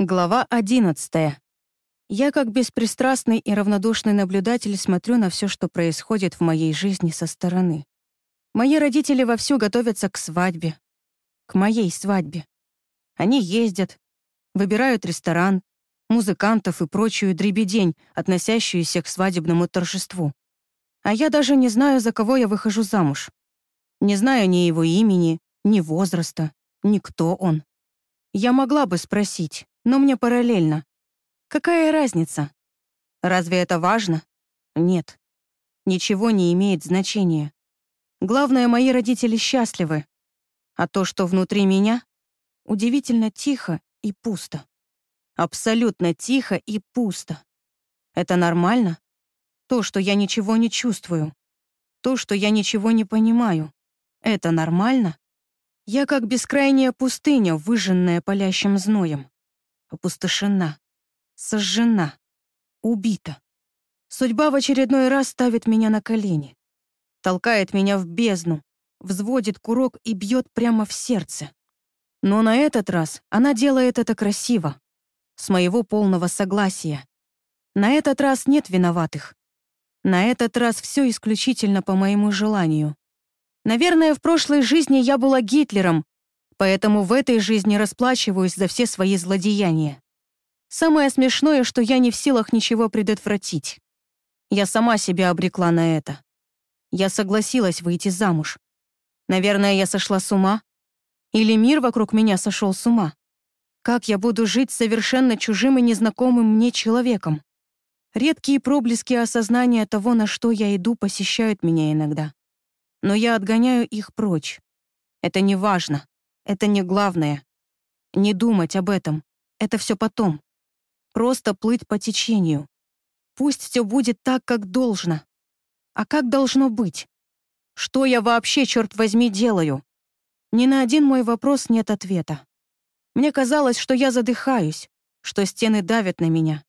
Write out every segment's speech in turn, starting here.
Глава 11. Я как беспристрастный и равнодушный наблюдатель смотрю на все, что происходит в моей жизни со стороны. Мои родители вовсю готовятся к свадьбе. К моей свадьбе. Они ездят, выбирают ресторан, музыкантов и прочую дребедень, относящуюся к свадебному торжеству. А я даже не знаю, за кого я выхожу замуж. Не знаю ни его имени, ни возраста, ни кто он. Я могла бы спросить, но мне параллельно. Какая разница? Разве это важно? Нет. Ничего не имеет значения. Главное, мои родители счастливы. А то, что внутри меня, удивительно тихо и пусто. Абсолютно тихо и пусто. Это нормально? То, что я ничего не чувствую. То, что я ничего не понимаю. Это нормально? Я как бескрайняя пустыня, выжженная палящим зноем опустошена, сожжена, убита. Судьба в очередной раз ставит меня на колени, толкает меня в бездну, взводит курок и бьет прямо в сердце. Но на этот раз она делает это красиво, с моего полного согласия. На этот раз нет виноватых. На этот раз все исключительно по моему желанию. Наверное, в прошлой жизни я была Гитлером, Поэтому в этой жизни расплачиваюсь за все свои злодеяния. Самое смешное, что я не в силах ничего предотвратить. Я сама себя обрекла на это. Я согласилась выйти замуж. Наверное, я сошла с ума? Или мир вокруг меня сошел с ума? Как я буду жить совершенно чужим и незнакомым мне человеком? Редкие проблески осознания того, на что я иду, посещают меня иногда. Но я отгоняю их прочь. Это не важно. Это не главное. Не думать об этом. Это все потом. Просто плыть по течению. Пусть все будет так, как должно. А как должно быть? Что я вообще, черт возьми, делаю? Ни на один мой вопрос нет ответа. Мне казалось, что я задыхаюсь, что стены давят на меня.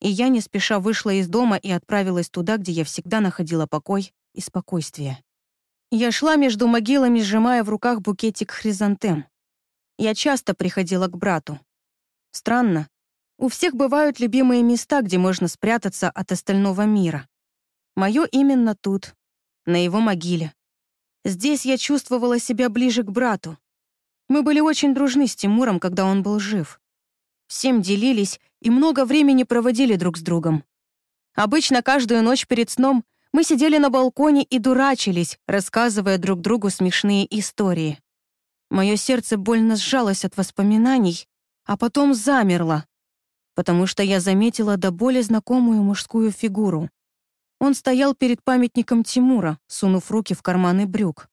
И я не спеша вышла из дома и отправилась туда, где я всегда находила покой и спокойствие. Я шла между могилами, сжимая в руках букетик хризантем. Я часто приходила к брату. Странно. У всех бывают любимые места, где можно спрятаться от остального мира. Мое именно тут, на его могиле. Здесь я чувствовала себя ближе к брату. Мы были очень дружны с Тимуром, когда он был жив. Всем делились и много времени проводили друг с другом. Обычно каждую ночь перед сном мы сидели на балконе и дурачились, рассказывая друг другу смешные истории. Мое сердце больно сжалось от воспоминаний, а потом замерло, потому что я заметила до боли знакомую мужскую фигуру. Он стоял перед памятником Тимура, сунув руки в карманы брюк.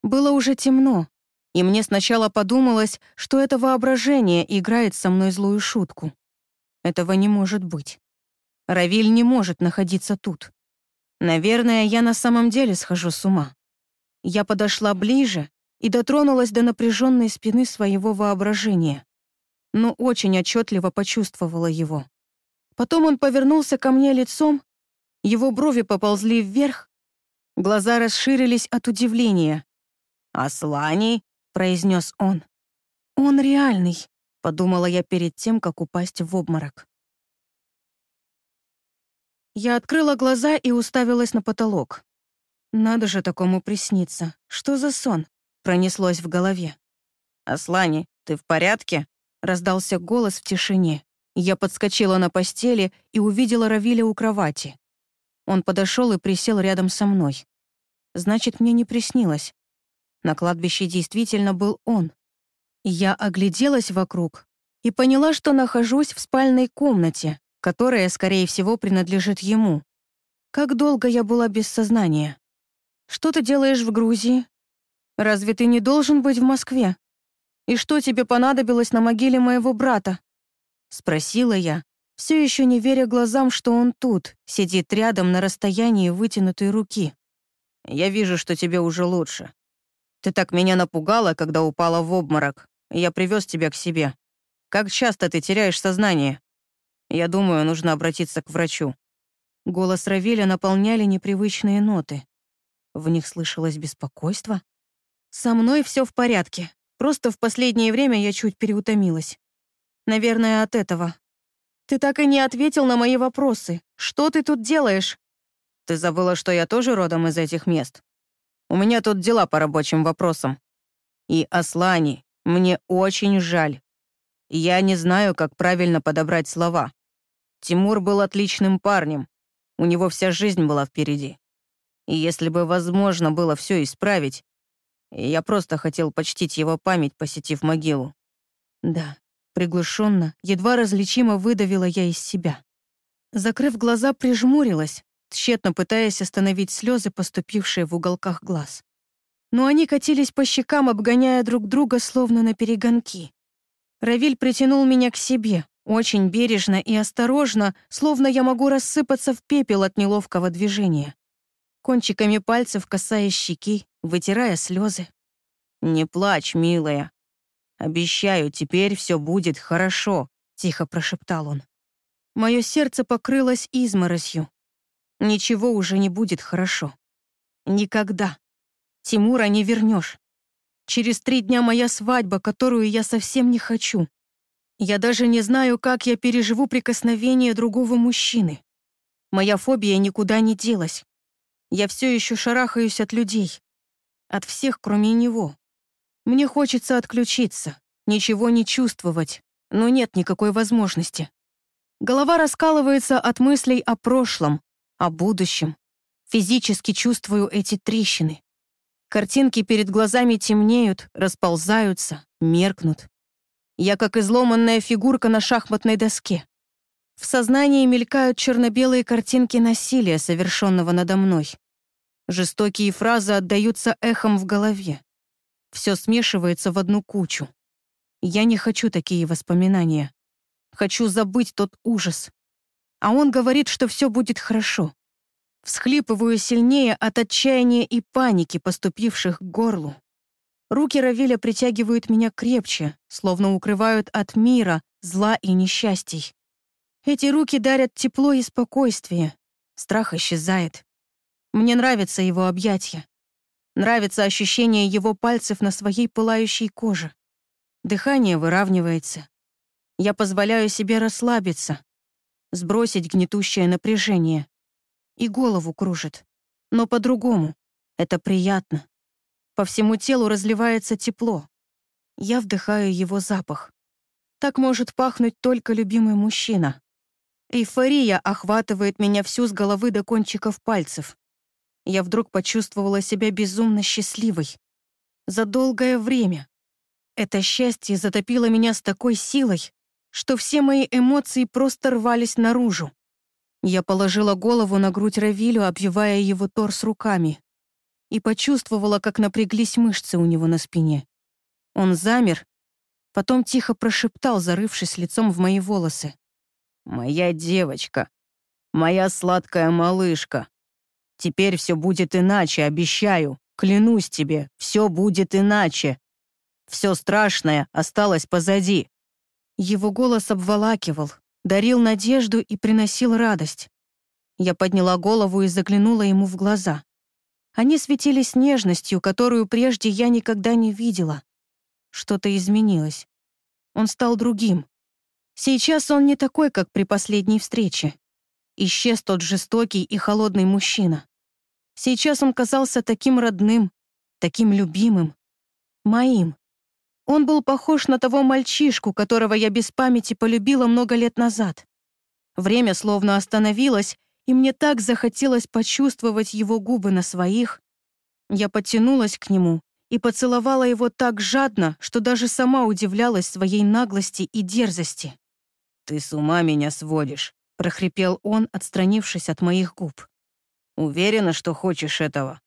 Было уже темно, и мне сначала подумалось, что это воображение играет со мной злую шутку. Этого не может быть. Равиль не может находиться тут. Наверное, я на самом деле схожу с ума. Я подошла ближе и дотронулась до напряженной спины своего воображения, но очень отчетливо почувствовала его. Потом он повернулся ко мне лицом, его брови поползли вверх, глаза расширились от удивления. «Аслани?» — произнес он. «Он реальный», — подумала я перед тем, как упасть в обморок. Я открыла глаза и уставилась на потолок. Надо же такому присниться. Что за сон? Пронеслось в голове. «Аслани, ты в порядке?» Раздался голос в тишине. Я подскочила на постели и увидела Равиля у кровати. Он подошел и присел рядом со мной. Значит, мне не приснилось. На кладбище действительно был он. Я огляделась вокруг и поняла, что нахожусь в спальной комнате, которая, скорее всего, принадлежит ему. Как долго я была без сознания? Что ты делаешь в Грузии? Разве ты не должен быть в Москве? И что тебе понадобилось на могиле моего брата? Спросила я, все еще не веря глазам, что он тут, сидит рядом на расстоянии вытянутой руки. Я вижу, что тебе уже лучше. Ты так меня напугала, когда упала в обморок. Я привез тебя к себе. Как часто ты теряешь сознание? Я думаю, нужно обратиться к врачу». Голос Равиля наполняли непривычные ноты. В них слышалось беспокойство. «Со мной все в порядке. Просто в последнее время я чуть переутомилась». Наверное, от этого. Ты так и не ответил на мои вопросы. Что ты тут делаешь? Ты забыла, что я тоже родом из этих мест? У меня тут дела по рабочим вопросам. И Аслани, мне очень жаль. Я не знаю, как правильно подобрать слова. Тимур был отличным парнем. У него вся жизнь была впереди. И если бы возможно было все исправить, я просто хотел почтить его память, посетив могилу. Да, приглушенно, едва различимо выдавила я из себя. Закрыв глаза, прижмурилась, тщетно пытаясь остановить слезы, поступившие в уголках глаз. Но они катились по щекам, обгоняя друг друга, словно на перегонки. Равиль притянул меня к себе, очень бережно и осторожно, словно я могу рассыпаться в пепел от неловкого движения. Кончиками пальцев касаясь щеки, вытирая слезы. «Не плачь, милая. Обещаю, теперь все будет хорошо», — тихо прошептал он. Мое сердце покрылось изморосью. Ничего уже не будет хорошо. Никогда. Тимура не вернешь. Через три дня моя свадьба, которую я совсем не хочу. Я даже не знаю, как я переживу прикосновение другого мужчины. Моя фобия никуда не делась. Я все еще шарахаюсь от людей. От всех, кроме него. Мне хочется отключиться, ничего не чувствовать, но нет никакой возможности. Голова раскалывается от мыслей о прошлом, о будущем. Физически чувствую эти трещины. Картинки перед глазами темнеют, расползаются, меркнут. Я как изломанная фигурка на шахматной доске. В сознании мелькают черно-белые картинки насилия, совершенного надо мной. Жестокие фразы отдаются эхом в голове. Все смешивается в одну кучу. Я не хочу такие воспоминания. Хочу забыть тот ужас, а он говорит, что все будет хорошо. Всхлипываю сильнее от отчаяния и паники, поступивших к горлу. Руки Равиля притягивают меня крепче, словно укрывают от мира, зла и несчастий. Эти руки дарят тепло и спокойствие. Страх исчезает. Мне нравится его объятия. Нравится ощущение его пальцев на своей пылающей коже. Дыхание выравнивается. Я позволяю себе расслабиться, сбросить гнетущее напряжение. И голову кружит. Но по-другому. Это приятно. По всему телу разливается тепло. Я вдыхаю его запах. Так может пахнуть только любимый мужчина. Эйфория охватывает меня всю с головы до кончиков пальцев. Я вдруг почувствовала себя безумно счастливой. За долгое время. Это счастье затопило меня с такой силой, что все мои эмоции просто рвались наружу. Я положила голову на грудь Равилю, обвивая его торс руками, и почувствовала, как напряглись мышцы у него на спине. Он замер, потом тихо прошептал, зарывшись лицом в мои волосы. «Моя девочка, моя сладкая малышка. Теперь все будет иначе, обещаю, клянусь тебе, все будет иначе. Все страшное осталось позади. Его голос обволакивал, дарил надежду и приносил радость. Я подняла голову и заглянула ему в глаза. Они светились нежностью, которую прежде я никогда не видела. Что-то изменилось. Он стал другим. Сейчас он не такой, как при последней встрече. Исчез тот жестокий и холодный мужчина. Сейчас он казался таким родным, таким любимым, моим. Он был похож на того мальчишку, которого я без памяти полюбила много лет назад. Время словно остановилось, и мне так захотелось почувствовать его губы на своих. Я потянулась к нему и поцеловала его так жадно, что даже сама удивлялась своей наглости и дерзости. «Ты с ума меня сводишь», — прохрипел он, отстранившись от моих губ. «Уверена, что хочешь этого?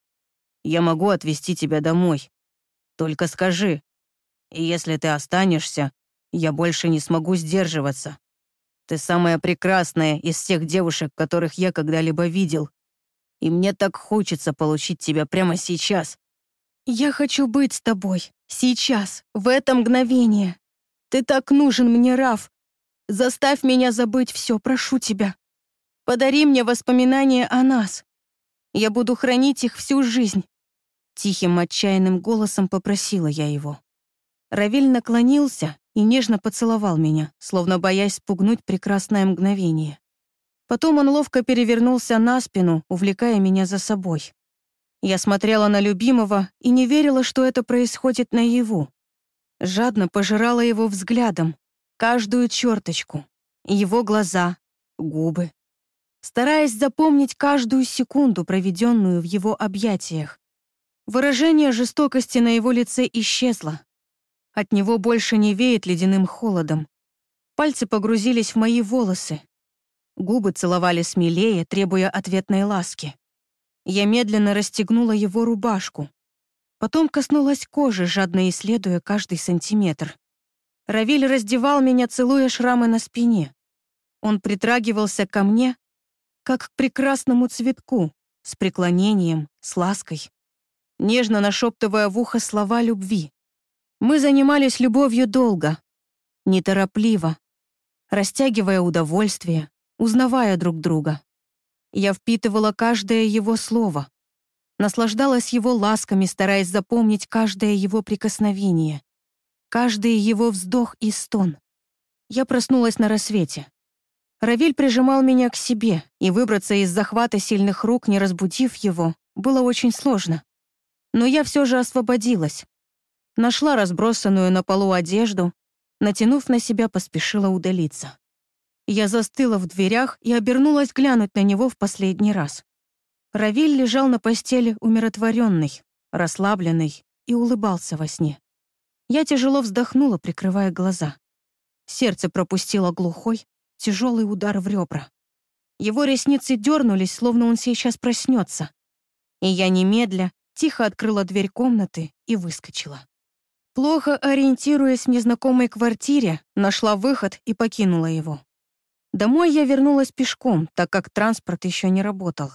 Я могу отвезти тебя домой. Только скажи, и если ты останешься, я больше не смогу сдерживаться. Ты самая прекрасная из всех девушек, которых я когда-либо видел. И мне так хочется получить тебя прямо сейчас. Я хочу быть с тобой. Сейчас, в это мгновение. Ты так нужен мне, Раф. Заставь меня забыть все, прошу тебя. Подари мне воспоминания о нас. Я буду хранить их всю жизнь. Тихим, отчаянным голосом попросила я его. Равиль наклонился, и нежно поцеловал меня, словно боясь спугнуть прекрасное мгновение. Потом он ловко перевернулся на спину, увлекая меня за собой. Я смотрела на любимого и не верила, что это происходит наяву. Жадно пожирала его взглядом, каждую черточку, его глаза, губы. Стараясь запомнить каждую секунду, проведенную в его объятиях. Выражение жестокости на его лице исчезло. От него больше не веет ледяным холодом. Пальцы погрузились в мои волосы, Губы целовали смелее, требуя ответной ласки. Я медленно расстегнула его рубашку. Потом коснулась кожи, жадно исследуя каждый сантиметр. Равиль раздевал меня, целуя шрамы на спине. Он притрагивался ко мне, как к прекрасному цветку, с преклонением, с лаской, нежно нашептывая в ухо слова любви. Мы занимались любовью долго, неторопливо, растягивая удовольствие, узнавая друг друга. Я впитывала каждое его слово, наслаждалась его ласками, стараясь запомнить каждое его прикосновение, каждый его вздох и стон. Я проснулась на рассвете. Равиль прижимал меня к себе, и выбраться из захвата сильных рук, не разбудив его, было очень сложно. Но я все же освободилась. Нашла разбросанную на полу одежду, натянув на себя, поспешила удалиться. Я застыла в дверях и обернулась глянуть на него в последний раз. Равиль лежал на постели умиротворенный, расслабленный и улыбался во сне. Я тяжело вздохнула, прикрывая глаза. Сердце пропустило глухой, тяжелый удар в ребра. Его ресницы дернулись, словно он сейчас проснется. И я немедля тихо открыла дверь комнаты и выскочила. Плохо ориентируясь в незнакомой квартире, нашла выход и покинула его. Домой я вернулась пешком, так как транспорт еще не работал.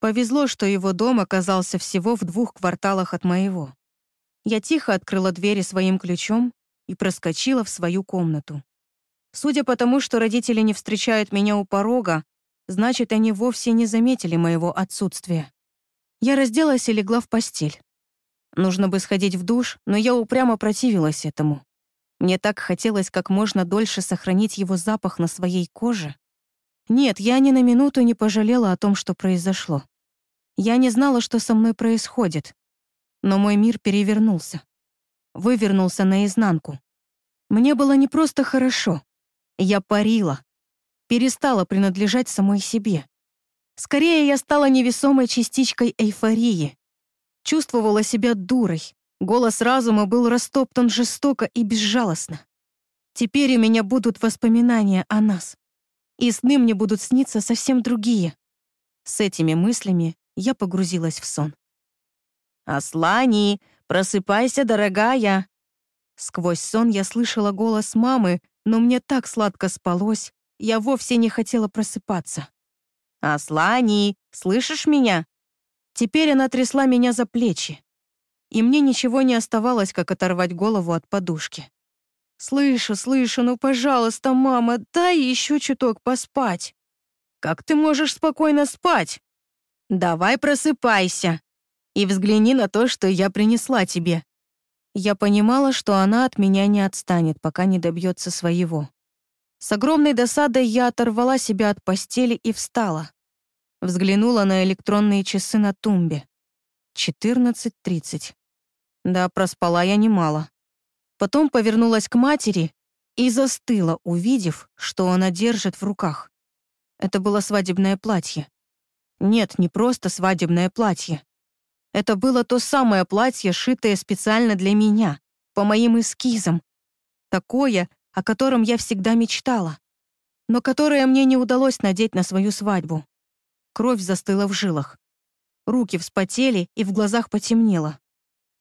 Повезло, что его дом оказался всего в двух кварталах от моего. Я тихо открыла двери своим ключом и проскочила в свою комнату. Судя по тому, что родители не встречают меня у порога, значит, они вовсе не заметили моего отсутствия. Я разделась и легла в постель. Нужно бы сходить в душ, но я упрямо противилась этому. Мне так хотелось как можно дольше сохранить его запах на своей коже. Нет, я ни на минуту не пожалела о том, что произошло. Я не знала, что со мной происходит. Но мой мир перевернулся. Вывернулся наизнанку. Мне было не просто хорошо. Я парила. Перестала принадлежать самой себе. Скорее, я стала невесомой частичкой эйфории. Чувствовала себя дурой, Голос разума был растоптан жестоко и безжалостно. Теперь у меня будут воспоминания о нас. И сны мне будут сниться совсем другие. С этими мыслями я погрузилась в сон. «Аслани, просыпайся, дорогая!» Сквозь сон я слышала голос мамы, но мне так сладко спалось, я вовсе не хотела просыпаться. «Аслани, слышишь меня?» Теперь она трясла меня за плечи и мне ничего не оставалось, как оторвать голову от подушки. «Слышу, слышу, ну, пожалуйста, мама, дай еще чуток поспать». «Как ты можешь спокойно спать?» «Давай просыпайся и взгляни на то, что я принесла тебе». Я понимала, что она от меня не отстанет, пока не добьется своего. С огромной досадой я оторвала себя от постели и встала. Взглянула на электронные часы на тумбе. 14.30. Да, проспала я немало. Потом повернулась к матери и застыла, увидев, что она держит в руках. Это было свадебное платье. Нет, не просто свадебное платье. Это было то самое платье, шитое специально для меня, по моим эскизам. Такое, о котором я всегда мечтала, но которое мне не удалось надеть на свою свадьбу. Кровь застыла в жилах. Руки вспотели и в глазах потемнело.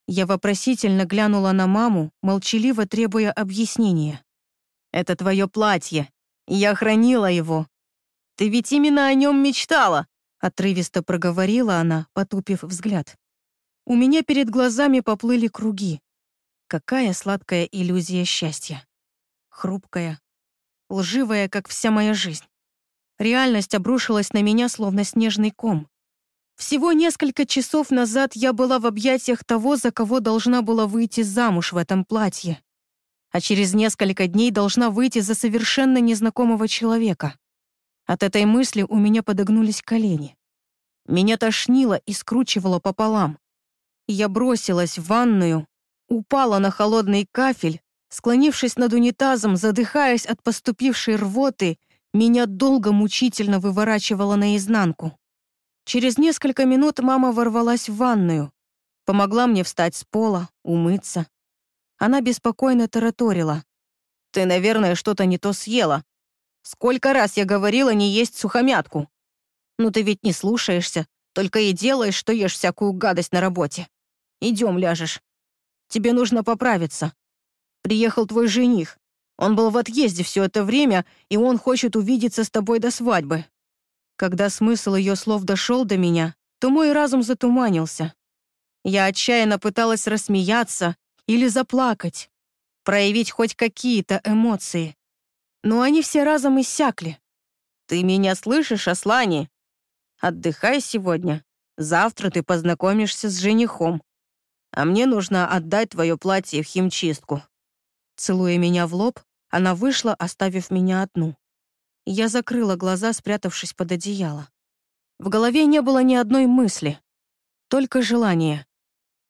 Я вопросительно глянула на маму, молчаливо требуя объяснения. «Это твое платье. Я хранила его. Ты ведь именно о нем мечтала!» Отрывисто проговорила она, потупив взгляд. У меня перед глазами поплыли круги. Какая сладкая иллюзия счастья. Хрупкая, лживая, как вся моя жизнь. Реальность обрушилась на меня, словно снежный ком. Всего несколько часов назад я была в объятиях того, за кого должна была выйти замуж в этом платье. а через несколько дней должна выйти за совершенно незнакомого человека. От этой мысли у меня подогнулись колени. Меня тошнило и скручивало пополам. Я бросилась в ванную, упала на холодный кафель, склонившись над унитазом, задыхаясь от поступившей рвоты, меня долго мучительно выворачивало наизнанку. Через несколько минут мама ворвалась в ванную, помогла мне встать с пола, умыться. Она беспокойно тараторила. «Ты, наверное, что-то не то съела. Сколько раз я говорила не есть сухомятку? Ну ты ведь не слушаешься, только и делаешь, что ешь всякую гадость на работе. Идем ляжешь. Тебе нужно поправиться. Приехал твой жених. Он был в отъезде все это время, и он хочет увидеться с тобой до свадьбы». Когда смысл ее слов дошел до меня, то мой разум затуманился. Я отчаянно пыталась рассмеяться или заплакать, проявить хоть какие-то эмоции но они все разом иссякли. «Ты меня слышишь, Аслани? Отдыхай сегодня. Завтра ты познакомишься с женихом. А мне нужно отдать твое платье в химчистку». Целуя меня в лоб, она вышла, оставив меня одну. Я закрыла глаза, спрятавшись под одеяло. В голове не было ни одной мысли, только желание,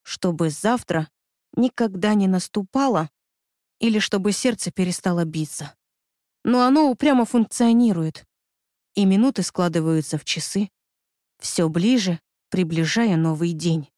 чтобы завтра никогда не наступало или чтобы сердце перестало биться но оно упрямо функционирует. И минуты складываются в часы, все ближе, приближая новый день.